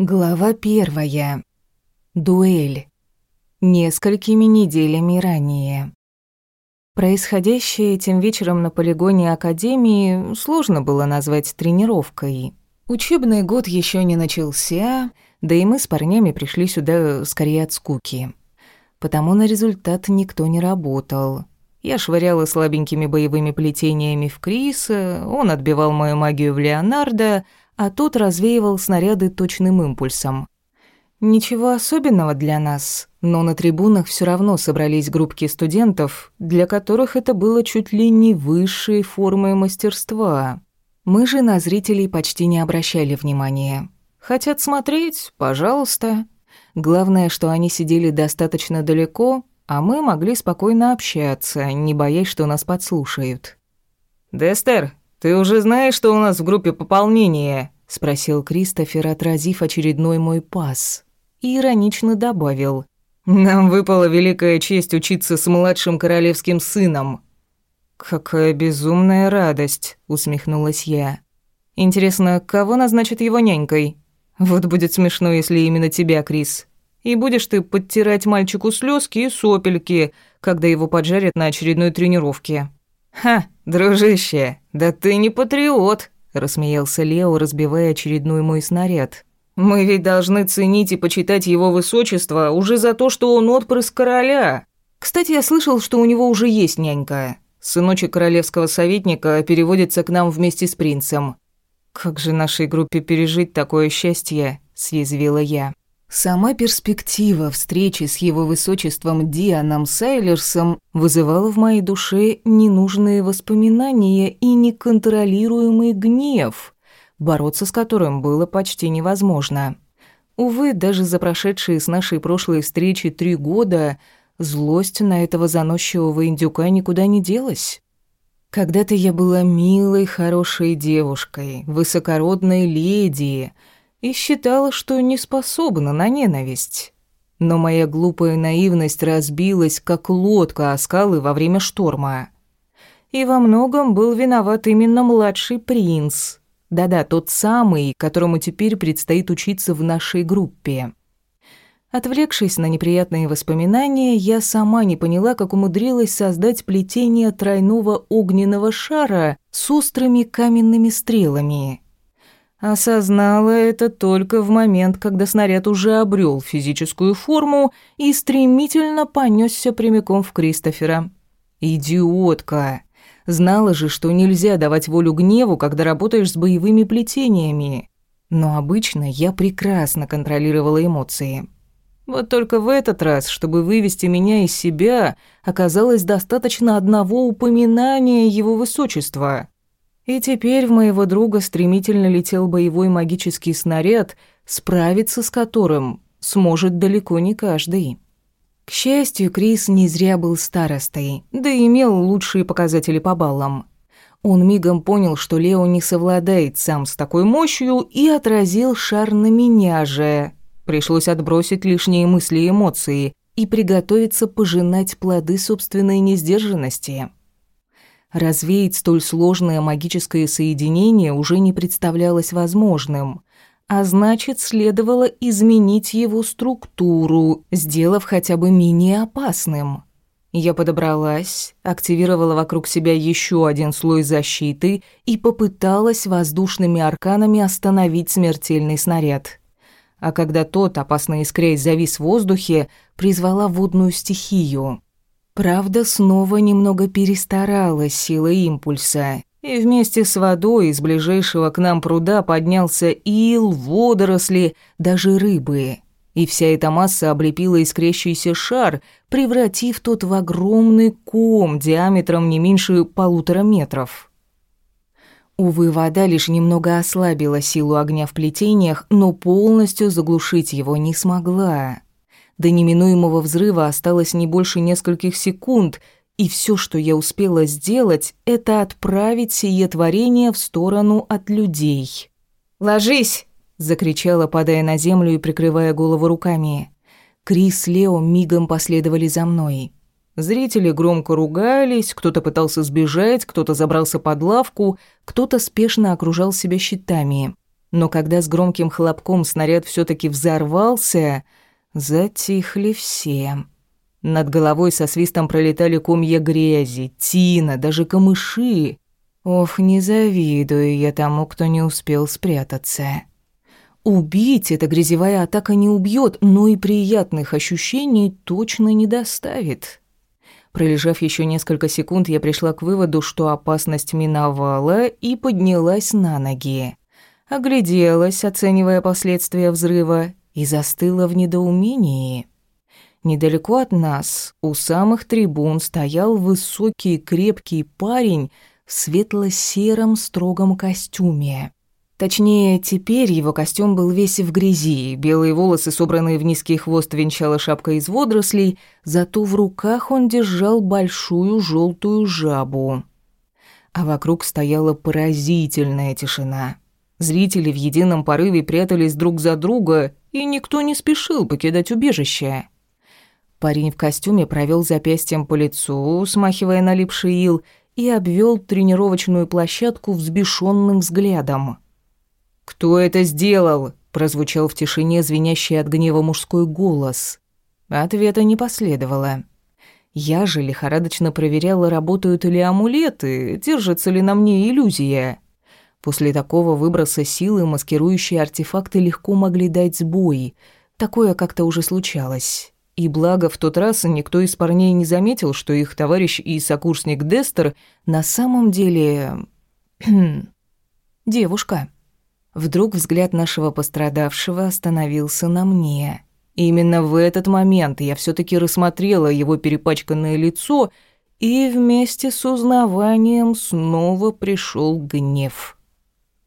Глава первая. Дуэль. Несколькими неделями ранее. Происходящее этим вечером на полигоне Академии сложно было назвать тренировкой. Учебный год еще не начался, да и мы с парнями пришли сюда скорее от скуки. Потому на результат никто не работал. Я швыряла слабенькими боевыми плетениями в Криса, он отбивал мою магию в Леонардо, а тот развеивал снаряды точным импульсом. Ничего особенного для нас, но на трибунах все равно собрались группки студентов, для которых это было чуть ли не высшей формой мастерства. Мы же на зрителей почти не обращали внимания. Хотят смотреть? Пожалуйста. Главное, что они сидели достаточно далеко, а мы могли спокойно общаться, не боясь, что нас подслушают. «Дестер, «Ты уже знаешь, что у нас в группе пополнение?» — спросил Кристофер, отразив очередной мой пас. И иронично добавил. «Нам выпала великая честь учиться с младшим королевским сыном». «Какая безумная радость», — усмехнулась я. «Интересно, кого назначат его нянькой? Вот будет смешно, если именно тебя, Крис. И будешь ты подтирать мальчику слезки и сопельки, когда его поджарят на очередной тренировке». «Ха, дружище, да ты не патриот», — рассмеялся Лео, разбивая очередной мой снаряд. «Мы ведь должны ценить и почитать его высочество уже за то, что он отпрыск короля. Кстати, я слышал, что у него уже есть нянька. Сыночек королевского советника переводится к нам вместе с принцем». «Как же нашей группе пережить такое счастье?» — съязвила я. Сама перспектива встречи с его высочеством Дианом Сайлерсом вызывала в моей душе ненужные воспоминания и неконтролируемый гнев, бороться с которым было почти невозможно. Увы, даже за прошедшие с нашей прошлой встречи три года злость на этого заносчивого индюка никуда не делась. Когда-то я была милой, хорошей девушкой, высокородной леди — и считала, что не способна на ненависть. Но моя глупая наивность разбилась, как лодка о скалы во время шторма. И во многом был виноват именно младший принц. Да-да, тот самый, которому теперь предстоит учиться в нашей группе. Отвлекшись на неприятные воспоминания, я сама не поняла, как умудрилась создать плетение тройного огненного шара с острыми каменными стрелами. Осознала это только в момент, когда снаряд уже обрел физическую форму и стремительно понесся прямиком в Кристофера. «Идиотка!» Знала же, что нельзя давать волю гневу, когда работаешь с боевыми плетениями. Но обычно я прекрасно контролировала эмоции. Вот только в этот раз, чтобы вывести меня из себя, оказалось достаточно одного упоминания его высочества. И теперь в моего друга стремительно летел боевой магический снаряд, справиться с которым сможет далеко не каждый. К счастью, Крис не зря был старостой, да и имел лучшие показатели по баллам. Он мигом понял, что Лео не совладает сам с такой мощью и отразил шар на меня же. Пришлось отбросить лишние мысли и эмоции и приготовиться пожинать плоды собственной несдержанности. Развеять столь сложное магическое соединение уже не представлялось возможным, а значит, следовало изменить его структуру, сделав хотя бы менее опасным. Я подобралась, активировала вокруг себя еще один слой защиты и попыталась воздушными арканами остановить смертельный снаряд. А когда тот, опасно искрясь, завис в воздухе, призвала водную стихию. Правда, снова немного перестаралась сила импульса, и вместе с водой из ближайшего к нам пруда поднялся ил, водоросли, даже рыбы. И вся эта масса облепила искрящийся шар, превратив тот в огромный ком диаметром не меньше полутора метров. Увы, вода лишь немного ослабила силу огня в плетениях, но полностью заглушить его не смогла. До неминуемого взрыва осталось не больше нескольких секунд, и все, что я успела сделать, это отправить сие творение в сторону от людей. «Ложись!» — закричала, падая на землю и прикрывая голову руками. Крис с Лео мигом последовали за мной. Зрители громко ругались, кто-то пытался сбежать, кто-то забрался под лавку, кто-то спешно окружал себя щитами. Но когда с громким хлопком снаряд все таки взорвался, затихли все. Над головой со свистом пролетали комья грязи, тина, даже камыши. Ох, не завидую я тому, кто не успел спрятаться. Убить эта грязевая атака не убьет, но и приятных ощущений точно не доставит. Пролежав еще несколько секунд, я пришла к выводу, что опасность миновала и поднялась на ноги. Огляделась, оценивая последствия взрыва, и застыла в недоумении. Недалеко от нас, у самых трибун, стоял высокий крепкий парень в светло-сером строгом костюме. Точнее, теперь его костюм был весь в грязи, белые волосы, собранные в низкий хвост, венчала шапка из водорослей, зато в руках он держал большую желтую жабу. А вокруг стояла поразительная тишина. Зрители в едином порыве прятались друг за друга, и никто не спешил покидать убежище. Парень в костюме провел запястьем по лицу, смахивая налипший ил, и обвел тренировочную площадку взбешенным взглядом. «Кто это сделал?» – прозвучал в тишине звенящий от гнева мужской голос. Ответа не последовало. Я же лихорадочно проверяла, работают ли амулеты, держится ли на мне иллюзия. После такого выброса силы маскирующие артефакты легко могли дать сбой. Такое как-то уже случалось. И благо в тот раз никто из парней не заметил, что их товарищ и сокурсник Дестер на самом деле... девушка. Вдруг взгляд нашего пострадавшего остановился на мне. Именно в этот момент я все таки рассмотрела его перепачканное лицо, и вместе с узнаванием снова пришел гнев.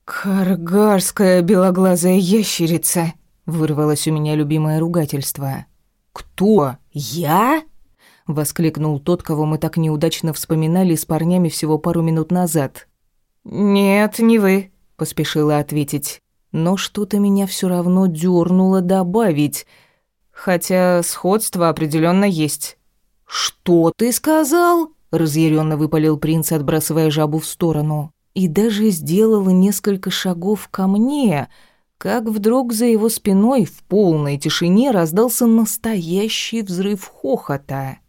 «Каргарская белоглазая ящерица!» — вырвалось у меня любимое ругательство. «Кто? Я?» — воскликнул тот, кого мы так неудачно вспоминали с парнями всего пару минут назад. «Нет, не вы», поспешила ответить. Но что-то меня все равно дернуло добавить, хотя сходство определенно есть. Что ты сказал? разъяренно выпалил принц, отбрасывая жабу в сторону, и даже сделал несколько шагов ко мне, как вдруг за его спиной в полной тишине раздался настоящий взрыв хохота.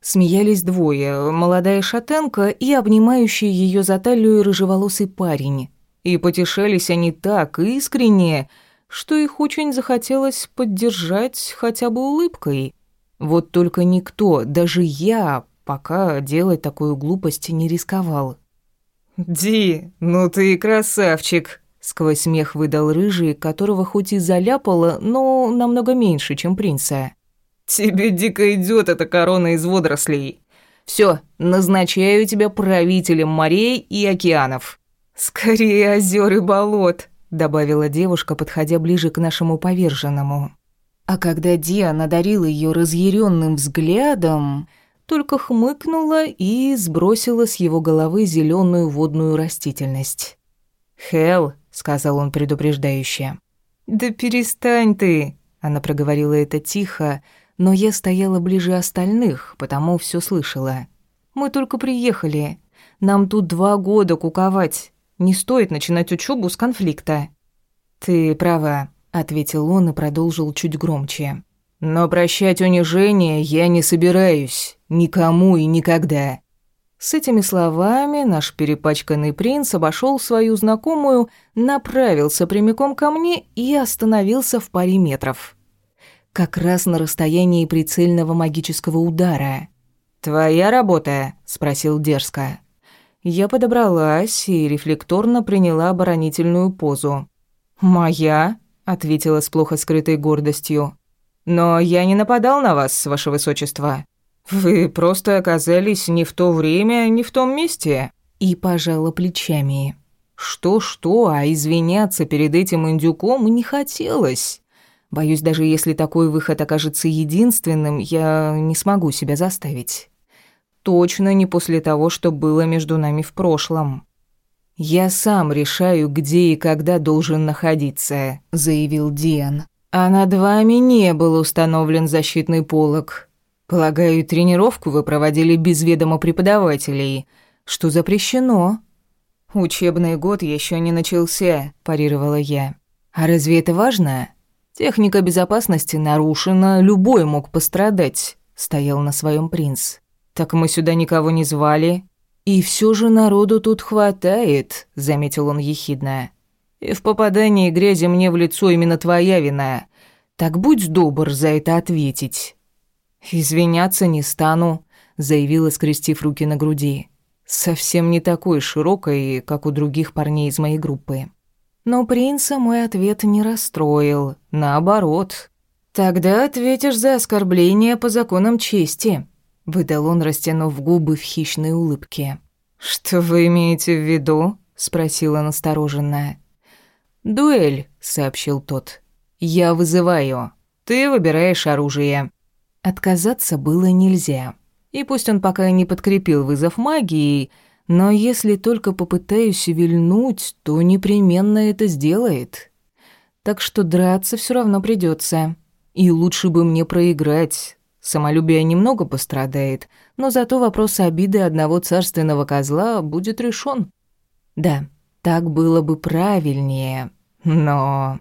Смеялись двое, молодая шатенка и обнимающий ее за талию рыжеволосый парень. И потешались они так искренне, что их очень захотелось поддержать хотя бы улыбкой. Вот только никто, даже я, пока делать такую глупость не рисковал. «Ди, ну ты красавчик!» Сквозь смех выдал рыжий, которого хоть и заляпало, но намного меньше, чем принца. «Тебе дико идет эта корона из водорослей. Все, назначаю тебя правителем морей и океанов». «Скорее озер и болот», — добавила девушка, подходя ближе к нашему поверженному. А когда Диа надарила ее разъяренным взглядом, только хмыкнула и сбросила с его головы зеленую водную растительность. «Хелл», — сказал он предупреждающе. «Да перестань ты», — она проговорила это тихо, но я стояла ближе остальных, потому все слышала. «Мы только приехали. Нам тут два года куковать. Не стоит начинать учебу с конфликта». «Ты права», — ответил он и продолжил чуть громче. «Но прощать унижение я не собираюсь. Никому и никогда». С этими словами наш перепачканный принц обошел свою знакомую, направился прямиком ко мне и остановился в паре метров. Как раз на расстоянии прицельного магического удара. «Твоя работа?» — спросил дерзко. Я подобралась и рефлекторно приняла оборонительную позу. «Моя?» — ответила с плохо скрытой гордостью. «Но я не нападал на вас, ваше высочество. Вы просто оказались не в то время, не в том месте». И пожала плечами. Что-что, а извиняться перед этим индюком не хотелось. Боюсь, даже если такой выход окажется единственным, я не смогу себя заставить точно не после того, что было между нами в прошлом. «Я сам решаю, где и когда должен находиться», — заявил Диан. «А над вами не был установлен защитный полог. Полагаю, тренировку вы проводили без ведома преподавателей, что запрещено». «Учебный год еще не начался», – парировала я. «А разве это важно? Техника безопасности нарушена, любой мог пострадать», – стоял на своем принц. «Так мы сюда никого не звали». «И все же народу тут хватает», – заметил он ехидно. «И в попадании грязи мне в лицо именно твоя вина. Так будь добр за это ответить». «Извиняться не стану», – заявила, скрестив руки на груди совсем не такой широкой, как у других парней из моей группы. Но принца мой ответ не расстроил, наоборот. «Тогда ответишь за оскорбление по законам чести», — выдал он, растянув губы в хищной улыбке. «Что вы имеете в виду?» — спросила настороженная. «Дуэль», — сообщил тот. «Я вызываю. Ты выбираешь оружие». Отказаться было нельзя. И пусть он пока не подкрепил вызов магией, но если только попытаюсь вильнуть, то непременно это сделает. Так что драться все равно придется. И лучше бы мне проиграть. Самолюбие немного пострадает, но зато вопрос обиды одного царственного козла будет решен. Да, так было бы правильнее, но...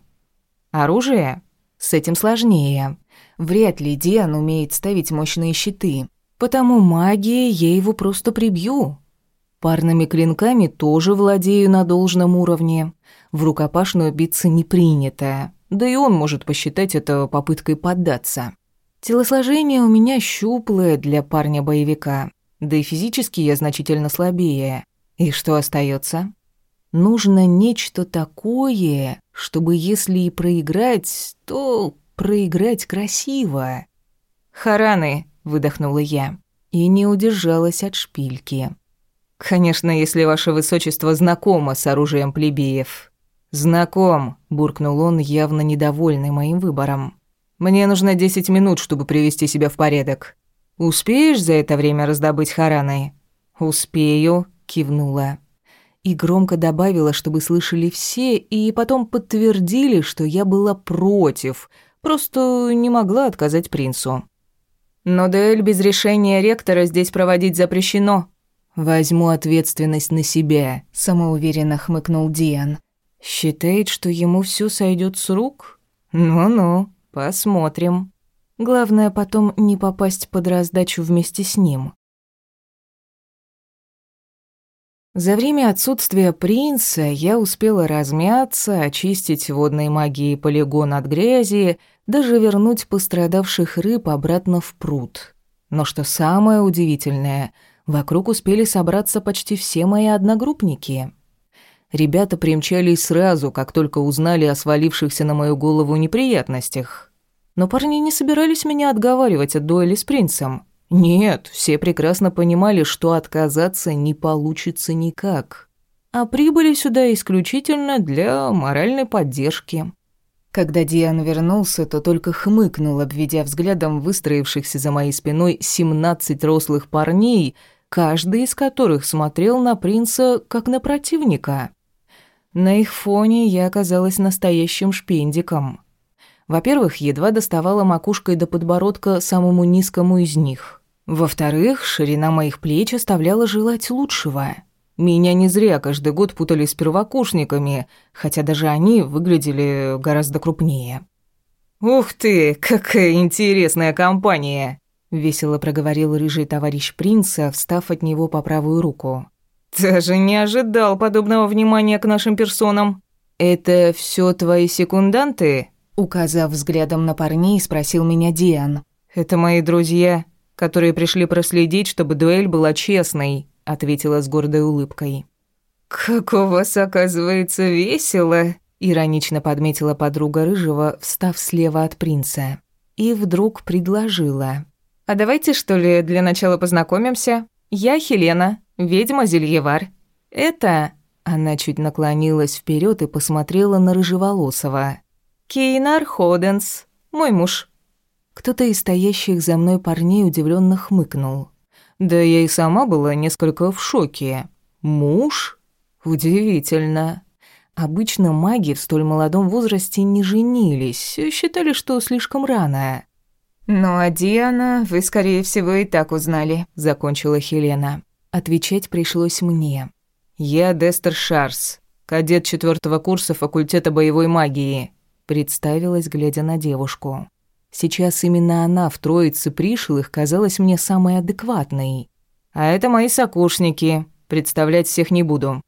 Оружие? С этим сложнее. Вряд ли Диан умеет ставить мощные щиты. Потому магией я его просто прибью. Парными клинками тоже владею на должном уровне. В рукопашную биться не принято. Да и он может посчитать это попыткой поддаться. Телосложение у меня щуплое для парня-боевика. Да и физически я значительно слабее. И что остается? Нужно нечто такое, чтобы если и проиграть, то проиграть красиво. Хараны, выдохнула я и не удержалась от шпильки. Конечно, если ваше высочество знакомо с оружием плебеев. Знаком, буркнул он, явно недовольный моим выбором. Мне нужно десять минут, чтобы привести себя в порядок. Успеешь за это время раздобыть хараны? Успею, кивнула. И громко добавила, чтобы слышали все, и потом подтвердили, что я была против, просто не могла отказать принцу. Но дуэль без решения ректора здесь проводить запрещено. Возьму ответственность на себя, самоуверенно хмыкнул Диан. Считает, что ему все сойдет с рук? Ну-ну, посмотрим. Главное потом не попасть под раздачу вместе с ним. За время отсутствия принца я успела размяться, очистить водной магией полигон от грязи, даже вернуть пострадавших рыб обратно в пруд. Но что самое удивительное, вокруг успели собраться почти все мои одногруппники. Ребята примчались сразу, как только узнали о свалившихся на мою голову неприятностях. Но парни не собирались меня отговаривать от дуэли с принцем. Нет, все прекрасно понимали, что отказаться не получится никак. А прибыли сюда исключительно для моральной поддержки. Когда Диан вернулся, то только хмыкнул, обведя взглядом выстроившихся за моей спиной семнадцать рослых парней, каждый из которых смотрел на принца как на противника. На их фоне я оказалась настоящим шпендиком. Во-первых, едва доставала макушкой до подбородка самому низкому из них. Во-вторых, ширина моих плеч оставляла желать лучшего — меня не зря каждый год путали с первокурсниками, хотя даже они выглядели гораздо крупнее. «Ух ты, какая интересная компания!» — весело проговорил рыжий товарищ принца, встав от него по правую руку. «Даже не ожидал подобного внимания к нашим персонам. Это все твои секунданты?» Указав взглядом на парней, спросил меня Диан. «Это мои друзья, которые пришли проследить, чтобы дуэль была честной», ответила с гордой улыбкой. «Как у вас, оказывается, весело!» — иронично подметила подруга Рыжего, встав слева от принца. И вдруг предложила. «А давайте, что ли, для начала познакомимся? Я Хелена, ведьма Зельевар. Это...» Она чуть наклонилась вперед и посмотрела на Рыжеволосого. «Кейнар Ходенс, мой муж». Кто-то из стоящих за мной парней удивленно хмыкнул. Да я и сама была несколько в шоке. Муж? Удивительно. Обычно маги в столь молодом возрасте не женились, считали, что слишком рано. «Ну а Диана вы, скорее всего, и так узнали», — закончила Хелена. Отвечать пришлось мне. «Я Дестер Шарс, кадет четвертого курса факультета боевой магии», представилась, глядя на девушку. Сейчас именно она в троице пришлых казалась мне самой адекватной. «А это мои сокурсники, представлять всех не буду».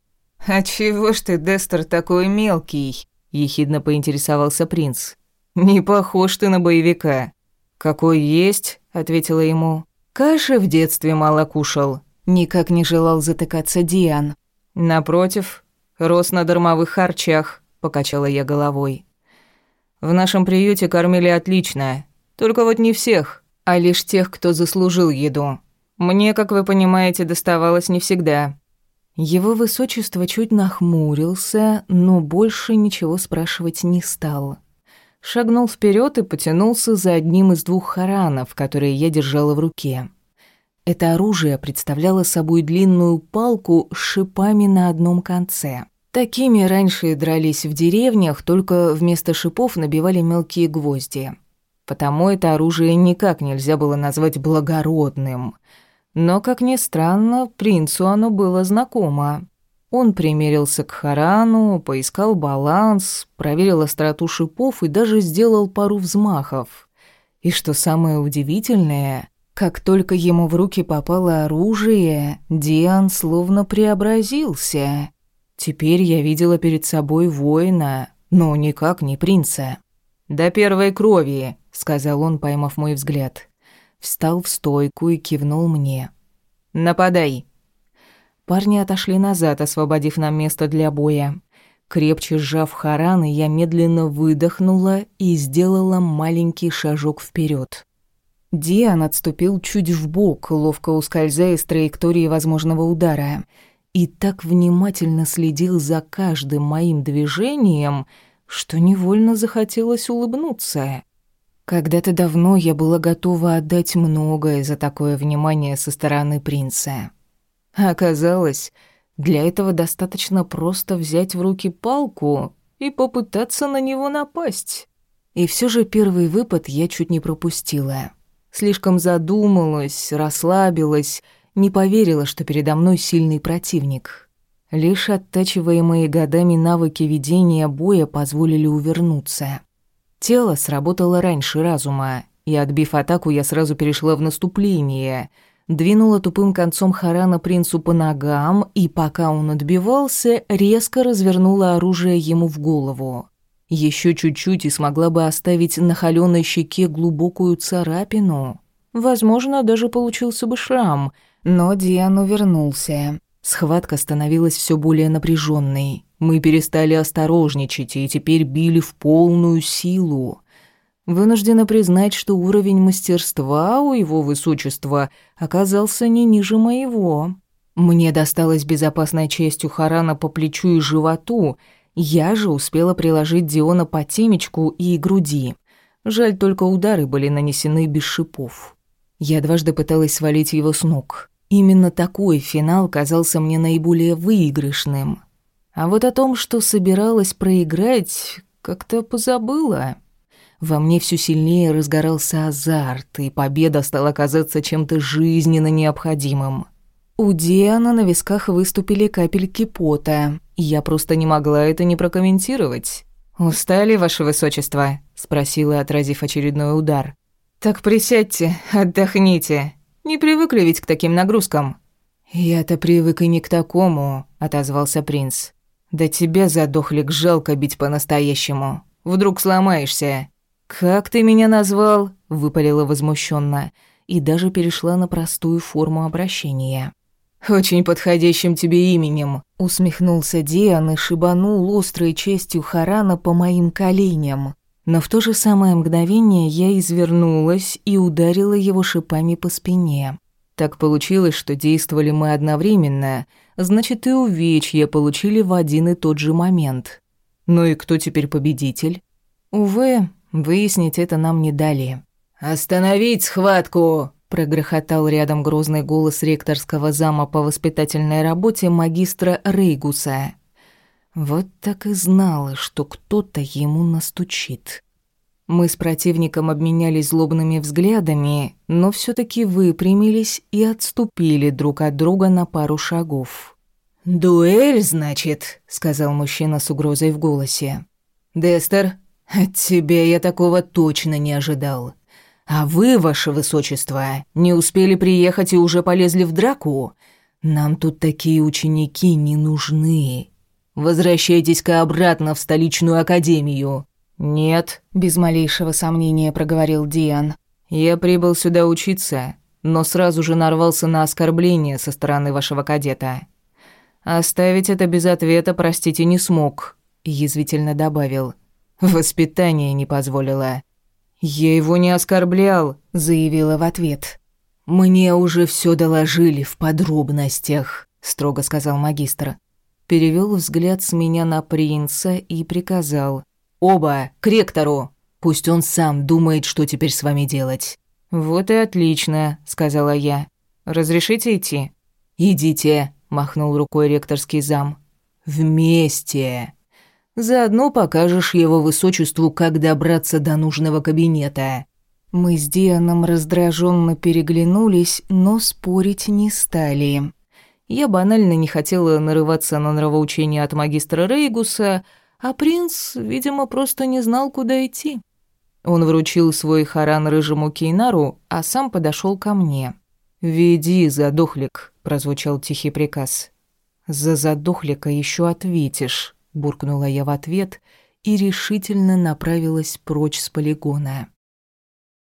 «А чего ж ты, Дестер, такой мелкий?» – ехидно поинтересовался принц. «Не похож ты на боевика». «Какой есть», – ответила ему. «Каши в детстве мало кушал». Никак не желал затыкаться Диан. «Напротив, рос на дармовых харчах», — покачала я головой. «В нашем приюте кормили отлично, только вот не всех, а лишь тех, кто заслужил еду. Мне, как вы понимаете, доставалось не всегда». Его высочество чуть нахмурился, но больше ничего спрашивать не стал. Шагнул вперед и потянулся за одним из двух харанов, которые я держала в руке. Это оружие представляло собой длинную палку с шипами на одном конце. Такими раньше дрались в деревнях, только вместо шипов набивали мелкие гвозди. Потому это оружие никак нельзя было назвать благородным. Но, как ни странно, принцу оно было знакомо. Он примерился к Харану, поискал баланс, проверил остроту шипов и даже сделал пару взмахов. И что самое удивительное, как только ему в руки попало оружие, Диан словно преобразился. Теперь я видела перед собой воина, но никак не принца. «До первой крови», — сказал он, поймав мой взгляд. Встал в стойку и кивнул мне. «Нападай». Парни отошли назад, освободив нам место для боя. Крепче сжав Харан, я медленно выдохнула и сделала маленький шажок вперед. Диан отступил чуть вбок, ловко ускользая с траектории возможного удара, и так внимательно следил за каждым моим движением, что невольно захотелось улыбнуться. Когда-то давно я была готова отдать многое за такое внимание со стороны принца. А оказалось, для этого достаточно просто взять в руки палку и попытаться на него напасть. И все же первый выпад я чуть не пропустила. Слишком задумалась, расслабилась, не поверила, что передо мной сильный противник. Лишь оттачиваемые годами навыки ведения боя позволили увернуться. Тело сработало раньше разума, и, отбив атаку, я сразу перешла в наступление. Двинула тупым концом Харана принцу по ногам, и пока он отбивался, резко развернула оружие ему в голову. Еще чуть-чуть и смогла бы оставить на холёной щеке глубокую царапину. Возможно, даже получился бы шрам, но Диан увернулся. Схватка становилась все более напряженной. Мы перестали осторожничать и теперь били в полную силу. Вынуждена признать, что уровень мастерства у его высочества оказался не ниже моего. Мне досталась безопасной частью Харана по плечу и животу — я же успела приложить Диона по темечку и груди. Жаль, только удары были нанесены без шипов. Я дважды пыталась свалить его с ног. Именно такой финал казался мне наиболее выигрышным. А вот о том, что собиралась проиграть, как-то позабыла. Во мне все сильнее разгорался азарт, и победа стала казаться чем-то жизненно необходимым. У Диана на висках выступили капельки пота, я просто не могла это не прокомментировать. «Устали, ваше высочество?» – спросила, отразив очередной удар. «Так присядьте, отдохните. Не привыкли ведь к таким нагрузкам». «Я-то привык и не к такому», – отозвался принц. «Да тебя, задохлик, жалко бить по-настоящему. Вдруг сломаешься». «Как ты меня назвал?» – выпалила возмущенно и даже перешла на простую форму обращения. «Очень подходящим тебе именем», — усмехнулся Диан и шибанул острой честью Харана по моим коленям. Но в то же самое мгновение я извернулась и ударила его шипами по спине. Так получилось, что действовали мы одновременно, значит, и увечья получили в один и тот же момент. Ну и кто теперь победитель? Увы, выяснить это нам не дали. «Остановить схватку!» прогрохотал рядом грозный голос ректорского зама по воспитательной работе магистра Рейгуса. Вот так и знала, что кто-то ему настучит. Мы с противником обменялись злобными взглядами, но все таки выпрямились и отступили друг от друга на пару шагов. «Дуэль, значит», — сказал мужчина с угрозой в голосе. «Дестер, от тебя я такого точно не ожидал. А вы, ваше высочество, не успели приехать и уже полезли в драку? Нам тут такие ученики не нужны. Возвращайтесь-ка обратно в столичную академию». «Нет», — без малейшего сомнения проговорил Диан. «Я прибыл сюда учиться, но сразу же нарвался на оскорбление со стороны вашего кадета. Оставить это без ответа, простите, не смог», — язвительно добавил. «Воспитание не позволило». «Я его не оскорблял», — заявила в ответ. «Мне уже все доложили в подробностях», — строго сказал магистр. Перевел взгляд с меня на принца и приказал. «Оба, к ректору! Пусть он сам думает, что теперь с вами делать». «Вот и отлично», — сказала я. «Разрешите идти?» «Идите», — махнул рукой ректорский зам. «Вместе. Заодно покажешь его высочеству, как добраться до нужного кабинета». Мы с Дианом раздраженно переглянулись, но спорить не стали. Я банально не хотела нарываться на нравоучение от магистра Рейгуса, а принц, видимо, просто не знал, куда идти. Он вручил свой харан рыжему Кейнару, а сам подошел ко мне. «Веди, задохлик», — прозвучал тихий приказ. «За задохлика еще ответишь», — буркнула я в ответ и решительно направилась прочь с полигона.